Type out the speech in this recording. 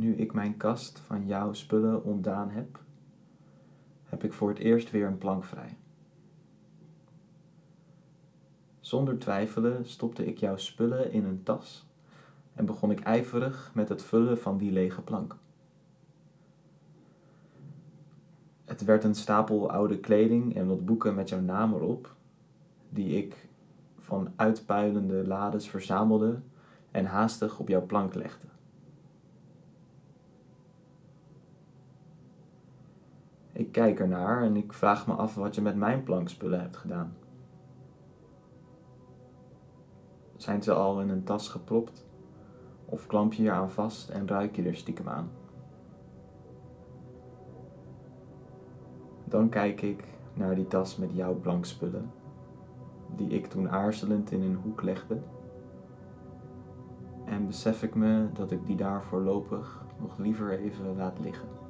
nu ik mijn kast van jouw spullen ontdaan heb, heb ik voor het eerst weer een plank vrij. Zonder twijfelen stopte ik jouw spullen in een tas en begon ik ijverig met het vullen van die lege plank. Het werd een stapel oude kleding en wat boeken met jouw naam erop, die ik van uitpuilende lades verzamelde en haastig op jouw plank legde. Ik kijk ernaar en ik vraag me af wat je met mijn plankspullen hebt gedaan. Zijn ze al in een tas gepropt? Of klamp je hier aan vast en ruik je er stiekem aan? Dan kijk ik naar die tas met jouw plankspullen, die ik toen aarzelend in een hoek legde. En besef ik me dat ik die daar voorlopig nog liever even laat liggen.